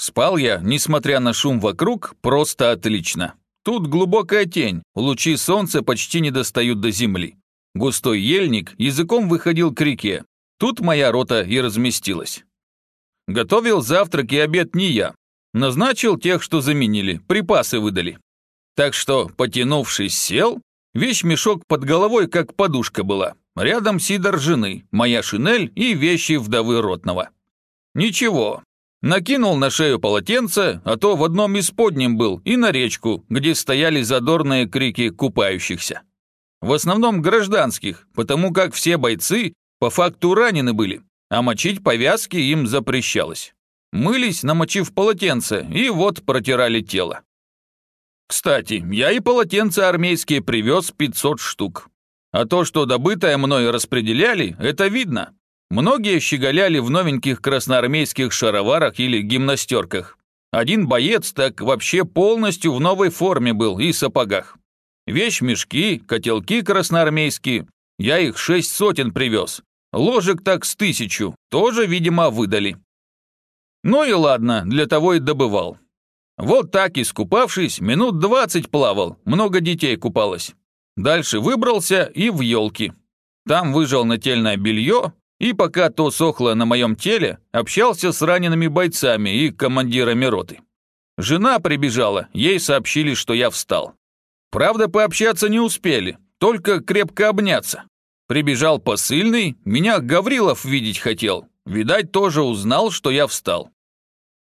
Спал я, несмотря на шум вокруг, просто отлично. Тут глубокая тень, лучи солнца почти не достают до земли. Густой ельник языком выходил к реке. Тут моя рота и разместилась. Готовил завтрак и обед не я. Назначил тех, что заменили, припасы выдали. Так что, потянувшись, сел, вещь-мешок под головой, как подушка была. Рядом сидор жены, моя шинель и вещи вдовы ротного. Ничего, накинул на шею полотенце, а то в одном из подним был, и на речку, где стояли задорные крики купающихся. В основном гражданских, потому как все бойцы по факту ранены были, а мочить повязки им запрещалось. Мылись, намочив полотенце, и вот протирали тело. Кстати, я и полотенца армейские привез 500 штук. А то, что добытое мной распределяли, это видно. Многие щеголяли в новеньких красноармейских шароварах или гимнастерках. Один боец так вообще полностью в новой форме был и сапогах. Вещь-мешки, котелки красноармейские. Я их шесть сотен привез. Ложек так с тысячу, тоже, видимо, выдали. Ну и ладно, для того и добывал. Вот так, искупавшись, минут двадцать плавал, много детей купалось. Дальше выбрался и в елки. Там выжал нательное белье, и пока то сохло на моем теле, общался с ранеными бойцами и командирами роты. Жена прибежала, ей сообщили, что я встал. Правда, пообщаться не успели, только крепко обняться. Прибежал посыльный, меня Гаврилов видеть хотел. Видать, тоже узнал, что я встал.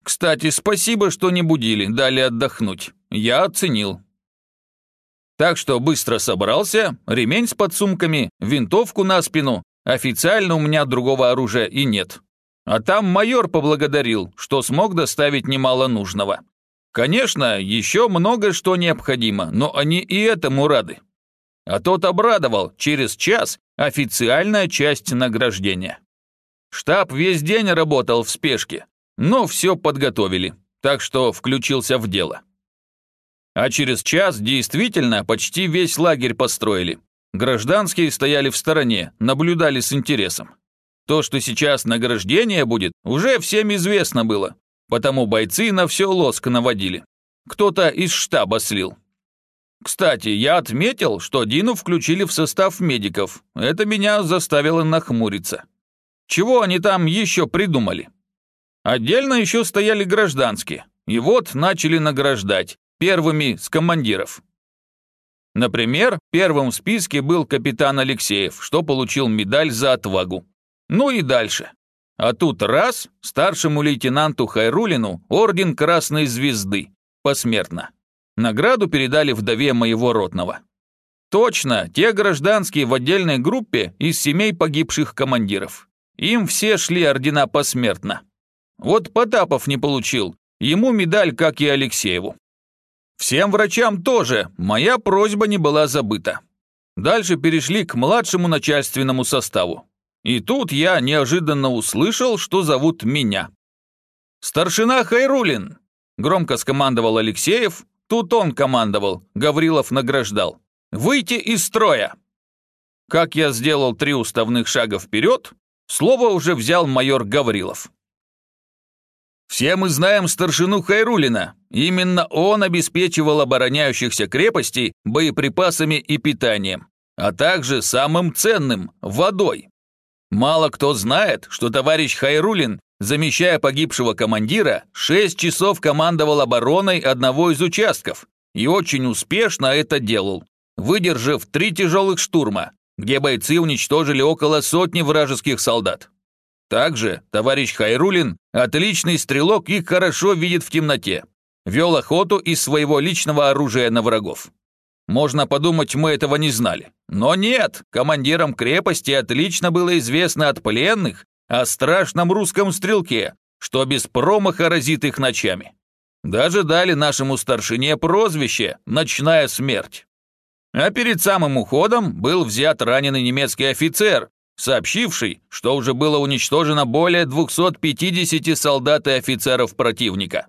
Кстати, спасибо, что не будили, дали отдохнуть. Я оценил. Так что быстро собрался, ремень с подсумками, винтовку на спину. Официально у меня другого оружия и нет. А там майор поблагодарил, что смог доставить немало нужного. Конечно, еще много что необходимо, но они и этому рады. А тот обрадовал, через час официальная часть награждения. Штаб весь день работал в спешке, но все подготовили, так что включился в дело. А через час действительно почти весь лагерь построили. Гражданские стояли в стороне, наблюдали с интересом. То, что сейчас награждение будет, уже всем известно было, потому бойцы на все лоск наводили. Кто-то из штаба слил. Кстати, я отметил, что Дину включили в состав медиков. Это меня заставило нахмуриться. Чего они там еще придумали? Отдельно еще стояли гражданские. И вот начали награждать, первыми с командиров. Например, первым в списке был капитан Алексеев, что получил медаль за отвагу. Ну и дальше. А тут раз, старшему лейтенанту Хайрулину орден Красной Звезды, посмертно. Награду передали вдове моего ротного. Точно, те гражданские в отдельной группе из семей погибших командиров. Им все шли ордена посмертно. Вот Потапов не получил, ему медаль, как и Алексееву. Всем врачам тоже, моя просьба не была забыта. Дальше перешли к младшему начальственному составу. И тут я неожиданно услышал, что зовут меня. «Старшина Хайрулин!» – громко скомандовал Алексеев, Тут он командовал, Гаврилов награждал. «Выйти из строя!» Как я сделал три уставных шага вперед, слово уже взял майор Гаврилов. Все мы знаем старшину Хайрулина. Именно он обеспечивал обороняющихся крепостей боеприпасами и питанием, а также самым ценным – водой. Мало кто знает, что товарищ Хайрулин замещая погибшего командира, шесть часов командовал обороной одного из участков и очень успешно это делал, выдержав три тяжелых штурма, где бойцы уничтожили около сотни вражеских солдат. Также товарищ Хайрулин – отличный стрелок и хорошо видит в темноте. Вел охоту из своего личного оружия на врагов. Можно подумать, мы этого не знали. Но нет, командирам крепости отлично было известно от пленных о страшном русском стрелке, что без промаха разит их ночами. Даже дали нашему старшине прозвище «Ночная смерть». А перед самым уходом был взят раненый немецкий офицер, сообщивший, что уже было уничтожено более 250 солдат и офицеров противника.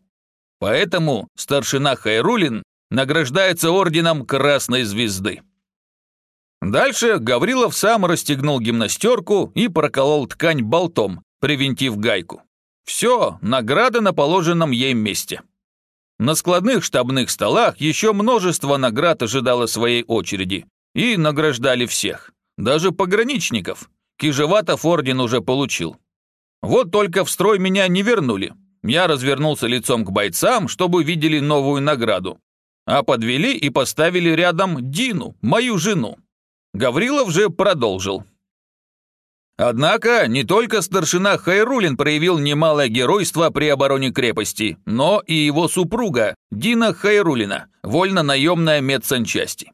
Поэтому старшина Хайрулин награждается орденом Красной Звезды. Дальше Гаврилов сам расстегнул гимнастерку и проколол ткань болтом, привинтив гайку. Все, награда на положенном ей месте. На складных штабных столах еще множество наград ожидало своей очереди, и награждали всех, даже пограничников. Кижеватов орден уже получил. Вот только в строй меня не вернули. Я развернулся лицом к бойцам, чтобы видели новую награду. А подвели и поставили рядом Дину, мою жену. Гаврилов же продолжил. Однако не только старшина Хайрулин проявил немалое геройство при обороне крепости, но и его супруга Дина Хайрулина, вольно-наемная медсанчасти.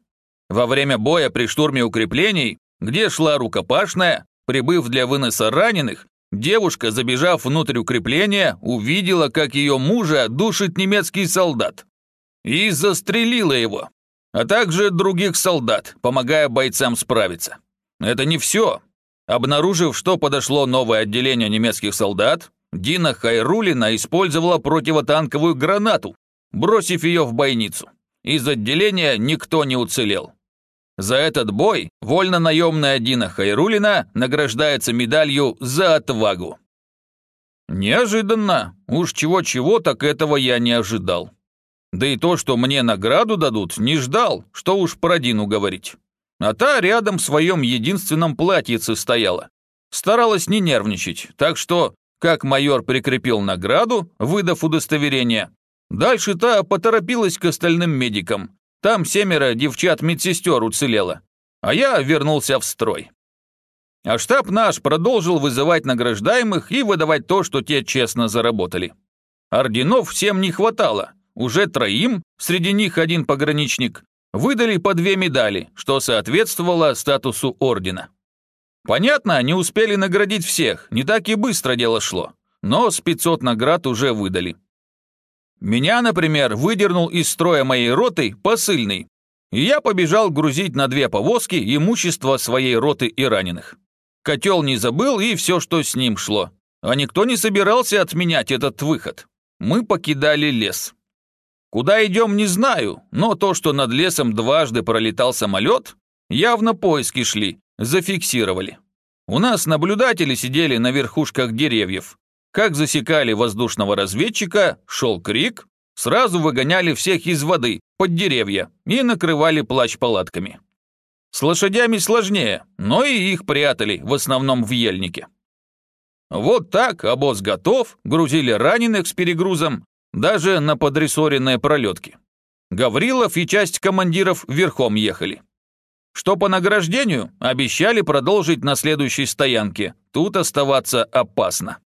Во время боя при штурме укреплений, где шла рукопашная, прибыв для выноса раненых, девушка, забежав внутрь укрепления, увидела, как ее мужа душит немецкий солдат. И застрелила его, а также других солдат, помогая бойцам справиться. Это не все. Обнаружив, что подошло новое отделение немецких солдат, Дина Хайрулина использовала противотанковую гранату, бросив ее в бойницу. Из отделения никто не уцелел. За этот бой вольно-наемная Дина Хайрулина награждается медалью за отвагу. Неожиданно. Уж чего-чего, так этого я не ожидал. Да и то, что мне награду дадут, не ждал, что уж про Дину говорить. А та рядом в своем единственном платьице стояла. Старалась не нервничать, так что, как майор прикрепил награду, выдав удостоверение, дальше та поторопилась к остальным медикам. Там семеро девчат-медсестер уцелело, а я вернулся в строй. А штаб наш продолжил вызывать награждаемых и выдавать то, что те честно заработали. Орденов всем не хватало, уже троим, среди них один пограничник, выдали по две медали, что соответствовало статусу ордена. Понятно, не успели наградить всех, не так и быстро дело шло, но с 500 наград уже выдали. Меня, например, выдернул из строя моей роты посыльный, и я побежал грузить на две повозки имущество своей роты и раненых. Котел не забыл и все, что с ним шло. А никто не собирался отменять этот выход. Мы покидали лес. Куда идем, не знаю, но то, что над лесом дважды пролетал самолет, явно поиски шли, зафиксировали. У нас наблюдатели сидели на верхушках деревьев. Как засекали воздушного разведчика, шел крик, сразу выгоняли всех из воды, под деревья, и накрывали плащ-палатками. С лошадями сложнее, но и их прятали, в основном в ельнике. Вот так обоз готов, грузили раненых с перегрузом, даже на подрессоренные пролетки. Гаврилов и часть командиров верхом ехали. Что по награждению, обещали продолжить на следующей стоянке. Тут оставаться опасно.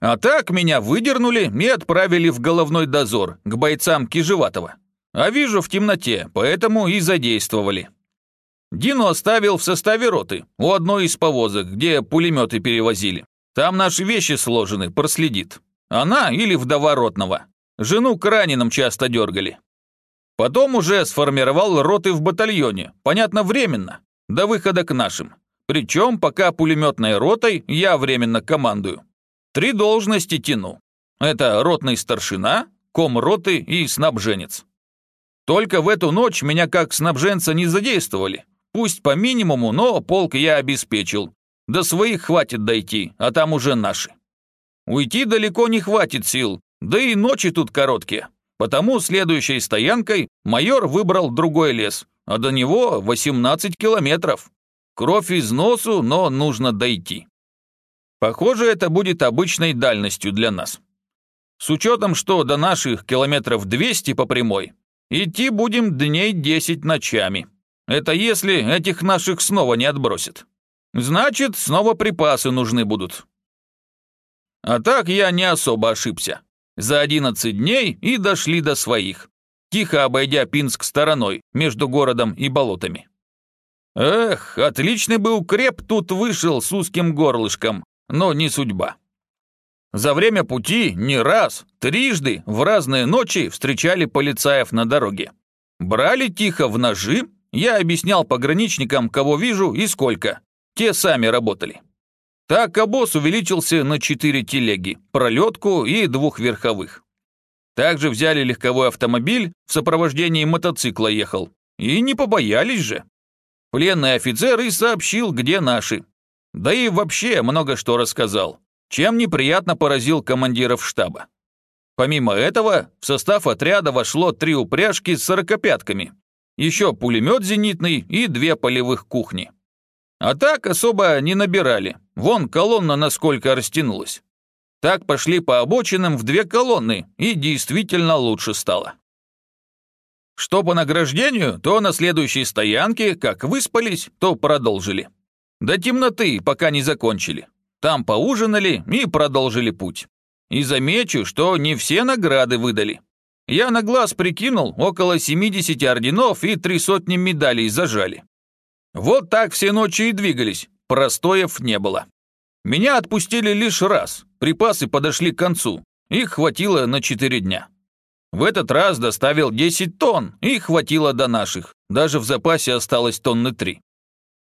А так меня выдернули и отправили в головной дозор к бойцам Кижеватова. А вижу в темноте, поэтому и задействовали. Дину оставил в составе роты, у одной из повозок, где пулеметы перевозили. Там наши вещи сложены, проследит. Она или вдова ротного. Жену к раненым часто дергали. Потом уже сформировал роты в батальоне, понятно, временно, до выхода к нашим. Причем пока пулеметной ротой я временно командую. Три должности тяну. Это ротный старшина, ком роты и снабженец. Только в эту ночь меня как снабженца не задействовали. Пусть по минимуму, но полк я обеспечил. До своих хватит дойти, а там уже наши. Уйти далеко не хватит сил, да и ночи тут короткие. Потому следующей стоянкой майор выбрал другой лес, а до него 18 километров. Кровь из носу, но нужно дойти. Похоже, это будет обычной дальностью для нас. С учетом, что до наших километров 200 по прямой, идти будем дней 10 ночами. Это если этих наших снова не отбросят. Значит, снова припасы нужны будут. А так я не особо ошибся. За 11 дней и дошли до своих, тихо обойдя Пинск стороной между городом и болотами. Эх, отличный бы укреп тут вышел с узким горлышком, но не судьба. За время пути не раз, трижды в разные ночи встречали полицаев на дороге. Брали тихо в ножи, я объяснял пограничникам, кого вижу и сколько. Те сами работали. Так обоз увеличился на четыре телеги, пролетку и двух верховых. Также взяли легковой автомобиль, в сопровождении мотоцикла ехал. И не побоялись же. Пленный офицер и сообщил, где наши. Да и вообще много что рассказал. чем неприятно поразил командиров штаба. Помимо этого, в состав отряда вошло три упряжки с сорокопятками, еще пулемет зенитный и две полевых кухни. А так особо не набирали, вон колонна насколько растянулась. Так пошли по обочинам в две колонны, и действительно лучше стало. Что по награждению, то на следующей стоянке, как выспались, то продолжили. До темноты, пока не закончили. Там поужинали и продолжили путь. И замечу, что не все награды выдали. Я на глаз прикинул, около 70 орденов и три сотни медалей зажали. Вот так все ночи и двигались, простоев не было. Меня отпустили лишь раз, припасы подошли к концу, их хватило на 4 дня. В этот раз доставил 10 тонн, и хватило до наших. Даже в запасе осталось тонны 3.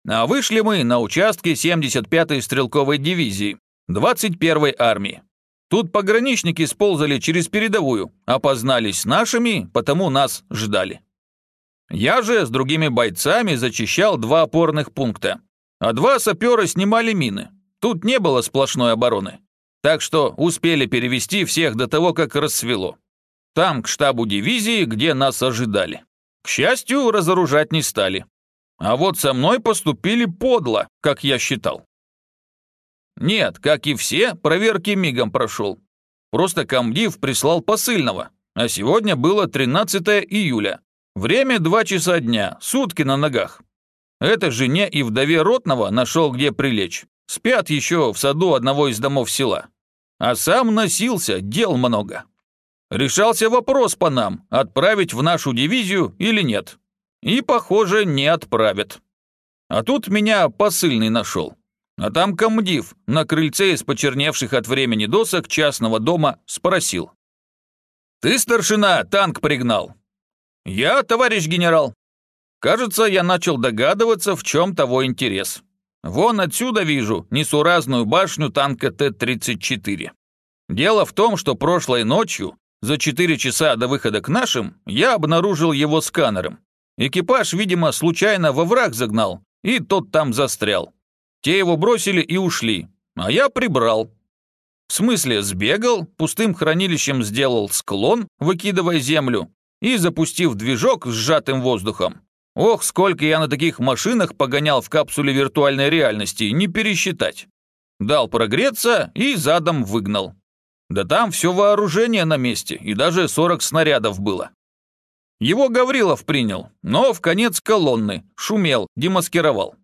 А вышли мы на участке 75-й стрелковой дивизии, 21-й армии. Тут пограничники сползали через передовую, опознались нашими, потому нас ждали. Я же с другими бойцами зачищал два опорных пункта, а два сапера снимали мины. Тут не было сплошной обороны. Так что успели перевести всех до того, как рассвело. Там, к штабу дивизии, где нас ожидали. К счастью, разоружать не стали. А вот со мной поступили подло, как я считал. Нет, как и все, проверки мигом прошел. Просто комдив прислал посыльного, а сегодня было 13 июля. Время 2 часа дня, сутки на ногах. Это жене и вдове Ротного нашел где прилечь. Спят еще в саду одного из домов села. А сам носился, дел много. Решался вопрос по нам, отправить в нашу дивизию или нет. И, похоже, не отправят. А тут меня посыльный нашел. А там комдив на крыльце из почерневших от времени досок частного дома спросил. «Ты, старшина, танк пригнал?» «Я, товарищ генерал». Кажется, я начал догадываться, в чем того интерес. Вон отсюда вижу несуразную башню танка Т-34. Дело в том, что прошлой ночью за 4 часа до выхода к нашим я обнаружил его сканером. Экипаж, видимо, случайно во враг загнал, и тот там застрял. Те его бросили и ушли, а я прибрал. В смысле, сбегал, пустым хранилищем сделал склон, выкидывая землю, и запустив движок с сжатым воздухом. Ох, сколько я на таких машинах погонял в капсуле виртуальной реальности, не пересчитать. Дал прогреться и задом выгнал. Да там все вооружение на месте, и даже 40 снарядов было. Его Гаврилов принял, но в конец колонны, шумел, демаскировал.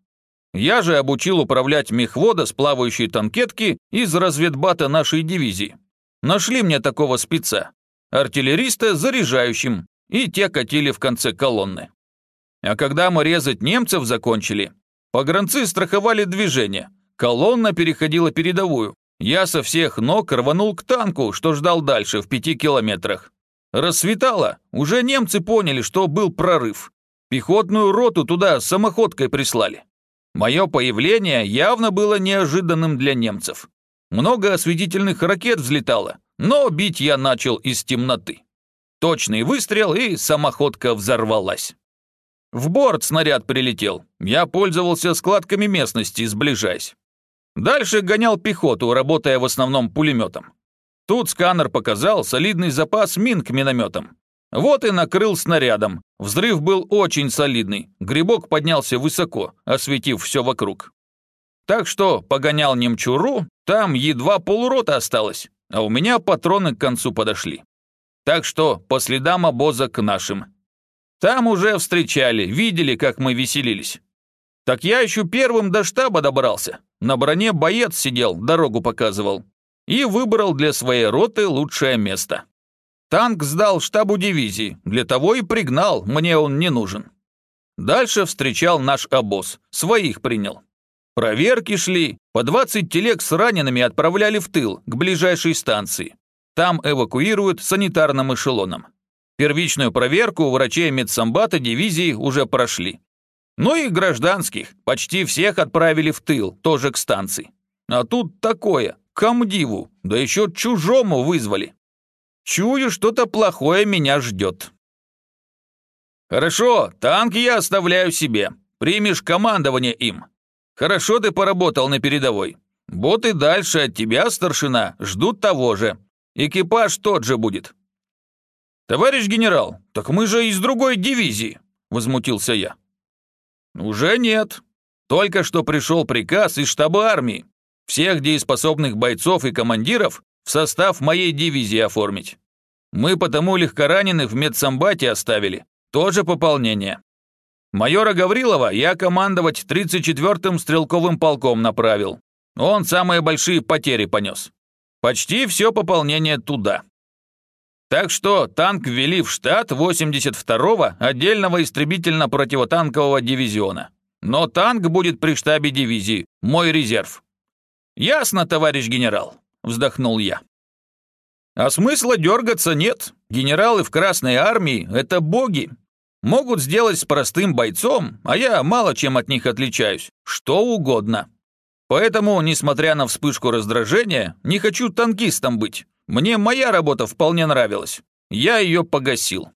Я же обучил управлять мехвода с плавающей танкетки из разведбата нашей дивизии. Нашли мне такого спеца, артиллериста заряжающим, и те катили в конце колонны. А когда мы резать немцев закончили, погранцы страховали движение, колонна переходила передовую, я со всех ног рванул к танку, что ждал дальше, в пяти километрах. Рассветало, уже немцы поняли, что был прорыв. Пехотную роту туда самоходкой прислали. Мое появление явно было неожиданным для немцев. Много осветительных ракет взлетало, но бить я начал из темноты. Точный выстрел, и самоходка взорвалась. В борт снаряд прилетел. Я пользовался складками местности, сближаясь. Дальше гонял пехоту, работая в основном пулеметом. Тут сканер показал солидный запас мин к минометам. Вот и накрыл снарядом. Взрыв был очень солидный. Грибок поднялся высоко, осветив все вокруг. Так что погонял немчуру, там едва полурота осталось, а у меня патроны к концу подошли. Так что по следам обоза к нашим. Там уже встречали, видели, как мы веселились. Так я еще первым до штаба добрался. На броне боец сидел, дорогу показывал. И выбрал для своей роты лучшее место. Танк сдал штабу дивизии, для того и пригнал, мне он не нужен. Дальше встречал наш обоз, своих принял. Проверки шли, по 20 телег с ранеными отправляли в тыл, к ближайшей станции. Там эвакуируют санитарным эшелоном. Первичную проверку врачей медсамбата дивизии уже прошли. Ну и гражданских, почти всех отправили в тыл, тоже к станции. А тут такое, комдиву, да еще чужому вызвали. Чую, что-то плохое меня ждет. Хорошо, танки я оставляю себе. Примешь командование им. Хорошо ты поработал на передовой. Вот и дальше от тебя, старшина, ждут того же. Экипаж тот же будет». «Товарищ генерал, так мы же из другой дивизии», — возмутился я. «Уже нет. Только что пришел приказ из штаба армии всех дееспособных бойцов и командиров в состав моей дивизии оформить. Мы потому легкораненых в медсамбате оставили, тоже пополнение. Майора Гаврилова я командовать 34-м стрелковым полком направил. Он самые большие потери понес. Почти все пополнение туда. Так что танк ввели в штат 82-го отдельного истребительно-противотанкового дивизиона. Но танк будет при штабе дивизии, мой резерв. Ясно, товарищ генерал, вздохнул я. А смысла дергаться нет. Генералы в Красной Армии – это боги. Могут сделать с простым бойцом, а я мало чем от них отличаюсь, что угодно. Поэтому, несмотря на вспышку раздражения, не хочу танкистом быть. Мне моя работа вполне нравилась. Я ее погасил.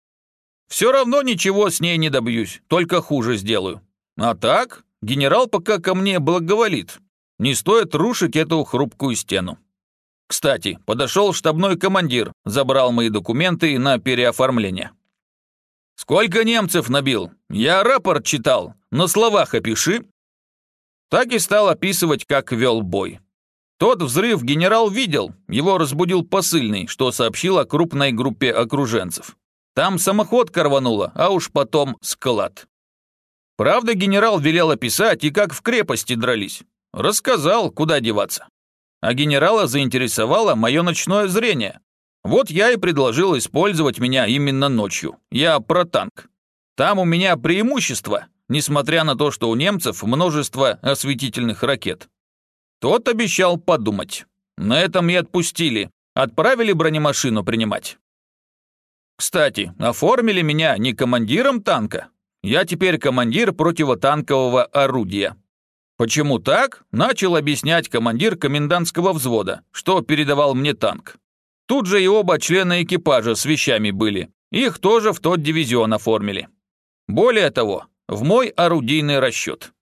Все равно ничего с ней не добьюсь, только хуже сделаю. А так, генерал пока ко мне благоволит. Не стоит рушить эту хрупкую стену. Кстати, подошел штабной командир, забрал мои документы на переоформление. «Сколько немцев набил? Я рапорт читал. На словах опиши». Так и стал описывать, как вел бой. Тот взрыв генерал видел, его разбудил посыльный, что сообщил о крупной группе окруженцев. Там самоход рвануло, а уж потом склад. Правда, генерал велел описать и как в крепости дрались. Рассказал, куда деваться а генерала заинтересовало мое ночное зрение. Вот я и предложил использовать меня именно ночью. Я про танк. Там у меня преимущество, несмотря на то, что у немцев множество осветительных ракет. Тот обещал подумать. На этом и отпустили. Отправили бронемашину принимать. Кстати, оформили меня не командиром танка. Я теперь командир противотанкового орудия. Почему так? Начал объяснять командир комендантского взвода, что передавал мне танк. Тут же и оба члена экипажа с вещами были. Их тоже в тот дивизион оформили. Более того, в мой орудийный расчет.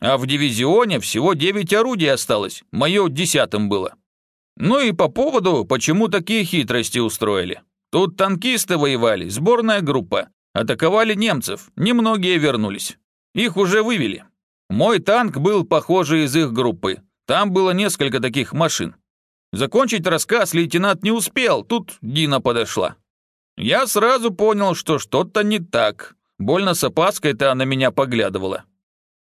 А в дивизионе всего 9 орудий осталось, мое десятым было. Ну и по поводу, почему такие хитрости устроили. Тут танкисты воевали, сборная группа. Атаковали немцев, немногие вернулись. Их уже вывели. Мой танк был, похоже, из их группы. Там было несколько таких машин. Закончить рассказ лейтенант не успел, тут Дина подошла. Я сразу понял, что что-то не так. Больно с опаской-то она меня поглядывала.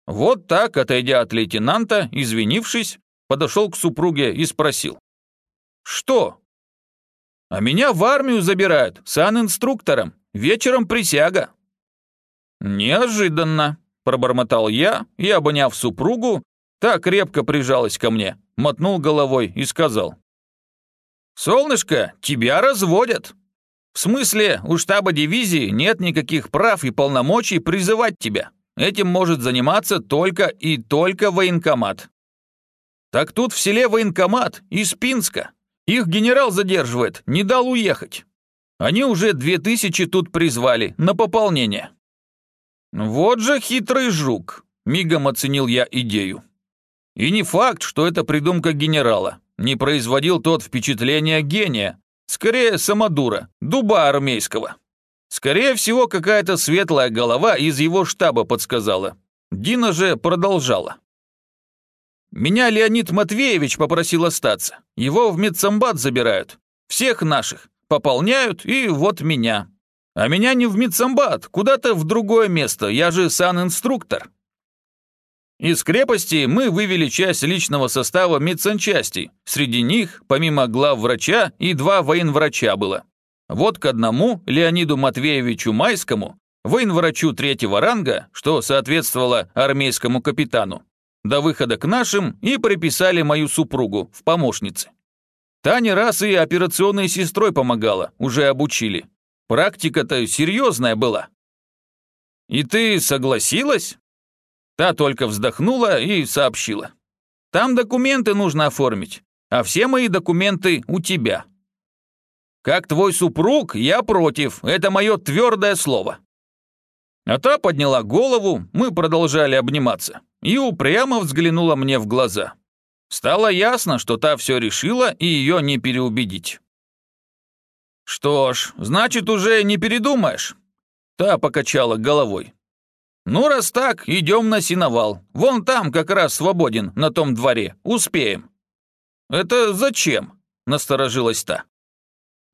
Вот так, отойдя от лейтенанта, извинившись, подошел к супруге и спросил. «Что?» «А меня в армию забирают, сан-инструктором, вечером присяга». «Неожиданно», Пробормотал я и, обняв супругу, так крепко прижалась ко мне, мотнул головой и сказал. «Солнышко, тебя разводят. В смысле, у штаба дивизии нет никаких прав и полномочий призывать тебя. Этим может заниматься только и только военкомат». «Так тут в селе военкомат из Пинска. Их генерал задерживает, не дал уехать. Они уже две тысячи тут призвали на пополнение». «Вот же хитрый жук!» – мигом оценил я идею. И не факт, что это придумка генерала. Не производил тот впечатления гения. Скорее, самодура, дуба армейского. Скорее всего, какая-то светлая голова из его штаба подсказала. Дина же продолжала. «Меня Леонид Матвеевич попросил остаться. Его в медсамбат забирают. Всех наших. Пополняют, и вот меня. А меня не в медсамбат, куда-то в другое место, я же сан-инструктор. Из крепости мы вывели часть личного состава медсанчасти. Среди них, помимо главврача, и два военврача было. Вот к одному, Леониду Матвеевичу Майскому, военврачу третьего ранга, что соответствовало армейскому капитану, до выхода к нашим и приписали мою супругу в помощнице. Таня раз и операционной сестрой помогала, уже обучили. Практика-то серьезная была. И ты согласилась? Та только вздохнула и сообщила. Там документы нужно оформить, а все мои документы у тебя. Как твой супруг, я против, это мое твердое слово. А та подняла голову, мы продолжали обниматься, и упрямо взглянула мне в глаза. Стало ясно, что та все решила и ее не переубедить. «Что ж, значит, уже не передумаешь?» Та покачала головой. «Ну, раз так, идем на синовал. Вон там как раз свободен, на том дворе. Успеем». «Это зачем?» – насторожилась та.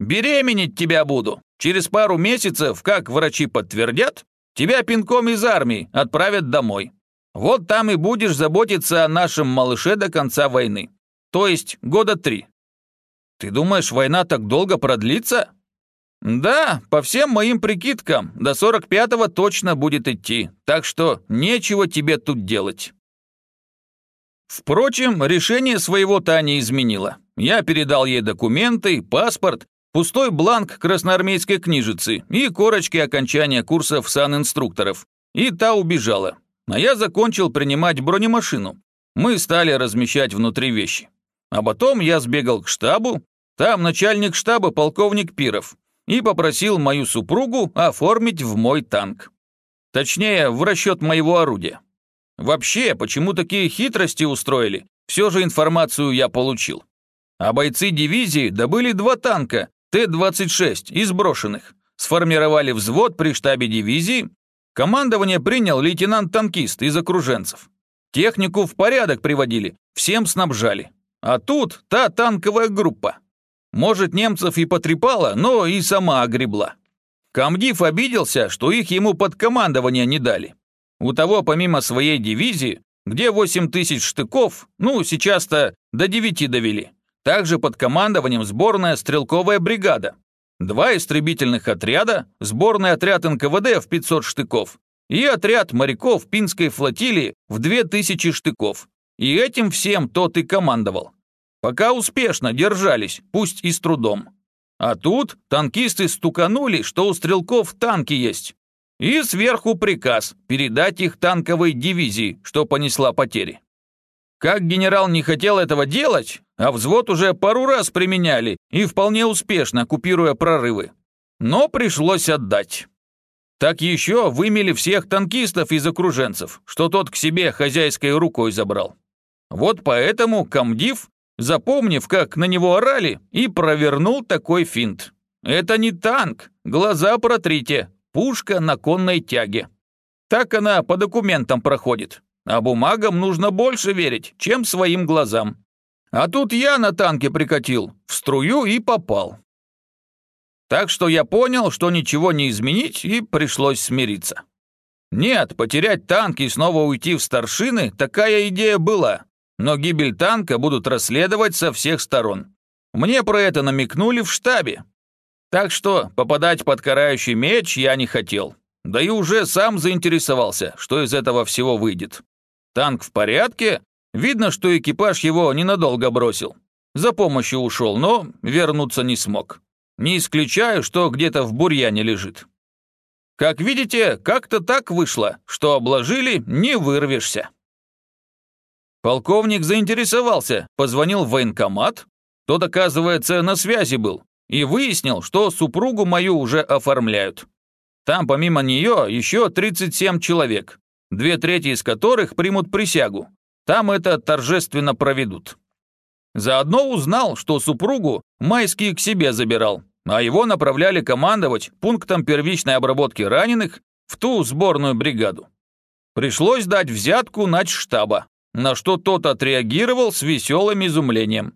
«Беременеть тебя буду. Через пару месяцев, как врачи подтвердят, тебя пинком из армии отправят домой. Вот там и будешь заботиться о нашем малыше до конца войны. То есть года три. Ты думаешь, война так долго продлится? Да, по всем моим прикидкам, до 45-го точно будет идти, так что нечего тебе тут делать. Впрочем, решение своего Таня изменила. Я передал ей документы, паспорт, пустой бланк красноармейской книжицы и корочки окончания курсов санинструкторов. И та убежала а я закончил принимать бронемашину. Мы стали размещать внутри вещи. А потом я сбегал к штабу, там начальник штаба полковник Пиров, и попросил мою супругу оформить в мой танк. Точнее, в расчет моего орудия. Вообще, почему такие хитрости устроили, все же информацию я получил. А бойцы дивизии добыли два танка Т-26 из брошенных, сформировали взвод при штабе дивизии Командование принял лейтенант-танкист из окруженцев. Технику в порядок приводили, всем снабжали. А тут та танковая группа. Может, немцев и потрепала, но и сама огребла. Камдив обиделся, что их ему под командование не дали. У того, помимо своей дивизии, где 8 тысяч штыков, ну, сейчас-то до 9 довели. Также под командованием сборная стрелковая бригада, два истребительных отряда, сборный отряд НКВД в 500 штыков и отряд моряков Пинской флотилии в 2000 штыков. И этим всем тот и командовал. Пока успешно держались, пусть и с трудом. А тут танкисты стуканули, что у стрелков танки есть. И сверху приказ передать их танковой дивизии, что понесла потери. Как генерал не хотел этого делать, а взвод уже пару раз применяли и вполне успешно, купируя прорывы. Но пришлось отдать. Так еще вымели всех танкистов из окруженцев, что тот к себе хозяйской рукой забрал. Вот поэтому комдив, запомнив, как на него орали, и провернул такой финт. Это не танк, глаза протрите, пушка на конной тяге. Так она по документам проходит. А бумагам нужно больше верить, чем своим глазам. А тут я на танке прикатил, в струю и попал. Так что я понял, что ничего не изменить, и пришлось смириться. Нет, потерять танк и снова уйти в старшины – такая идея была. Но гибель танка будут расследовать со всех сторон. Мне про это намекнули в штабе. Так что попадать под карающий меч я не хотел. Да и уже сам заинтересовался, что из этого всего выйдет. Танк в порядке? Видно, что экипаж его ненадолго бросил. За помощью ушел, но вернуться не смог. Не исключаю, что где-то в бурьяне лежит. Как видите, как-то так вышло, что обложили, не вырвешься. Полковник заинтересовался, позвонил в военкомат. Тот, оказывается, на связи был и выяснил, что супругу мою уже оформляют. Там помимо нее еще 37 человек, две трети из которых примут присягу. Там это торжественно проведут. Заодно узнал, что супругу Майский к себе забирал, а его направляли командовать пунктом первичной обработки раненых в ту сборную бригаду. Пришлось дать взятку штаба, на что тот отреагировал с веселым изумлением.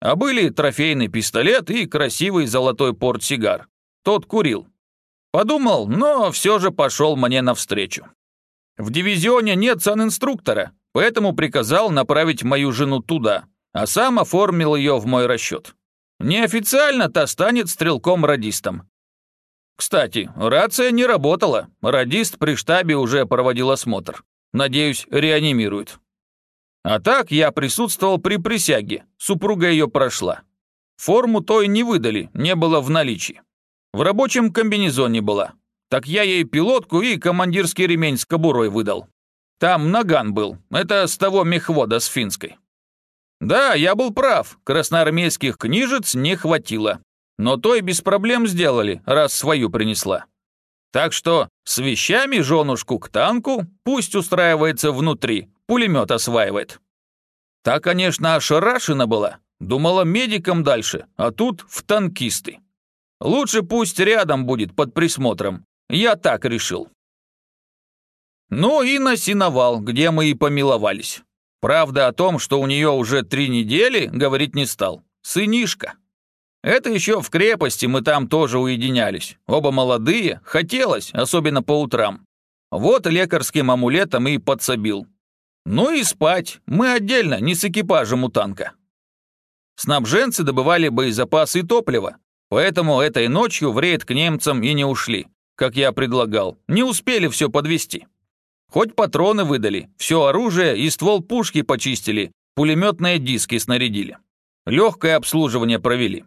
А были трофейный пистолет и красивый золотой портсигар. Тот курил. Подумал, но все же пошел мне навстречу. В дивизионе нет санинструктора, поэтому приказал направить мою жену туда, а сам оформил ее в мой расчет. Неофициально та станет стрелком-радистом. Кстати, рация не работала, радист при штабе уже проводил осмотр. Надеюсь, реанимирует. А так я присутствовал при присяге, супруга ее прошла. Форму той не выдали, не было в наличии. В рабочем комбинезоне была, так я ей пилотку и командирский ремень с кобурой выдал. Там наган был, это с того мехвода с финской. Да, я был прав, красноармейских книжец не хватило. Но то и без проблем сделали, раз свою принесла. Так что с вещами женушку к танку пусть устраивается внутри, пулемет осваивает. Та, конечно, ошарашена была. Думала медиком дальше, а тут в танкисты. Лучше пусть рядом будет под присмотром. Я так решил. Ну и на синовал, где мы и помиловались. Правда о том, что у нее уже три недели, говорить не стал. Сынишка. Это еще в крепости мы там тоже уединялись. Оба молодые, хотелось, особенно по утрам. Вот лекарским амулетом и подсобил. Ну и спать, мы отдельно, не с экипажем у танка. Снабженцы добывали боезапасы и топливо, поэтому этой ночью в рейд к немцам и не ушли, как я предлагал, не успели все подвести. Хоть патроны выдали, все оружие и ствол пушки почистили, пулеметные диски снарядили. Легкое обслуживание провели.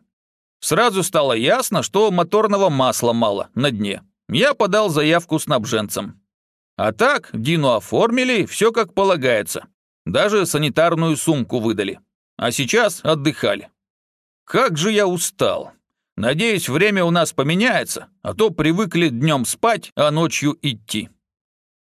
Сразу стало ясно, что моторного масла мало на дне. Я подал заявку снабженцам. А так, Дину оформили, все как полагается. Даже санитарную сумку выдали. А сейчас отдыхали. Как же я устал. Надеюсь, время у нас поменяется, а то привыкли днем спать, а ночью идти.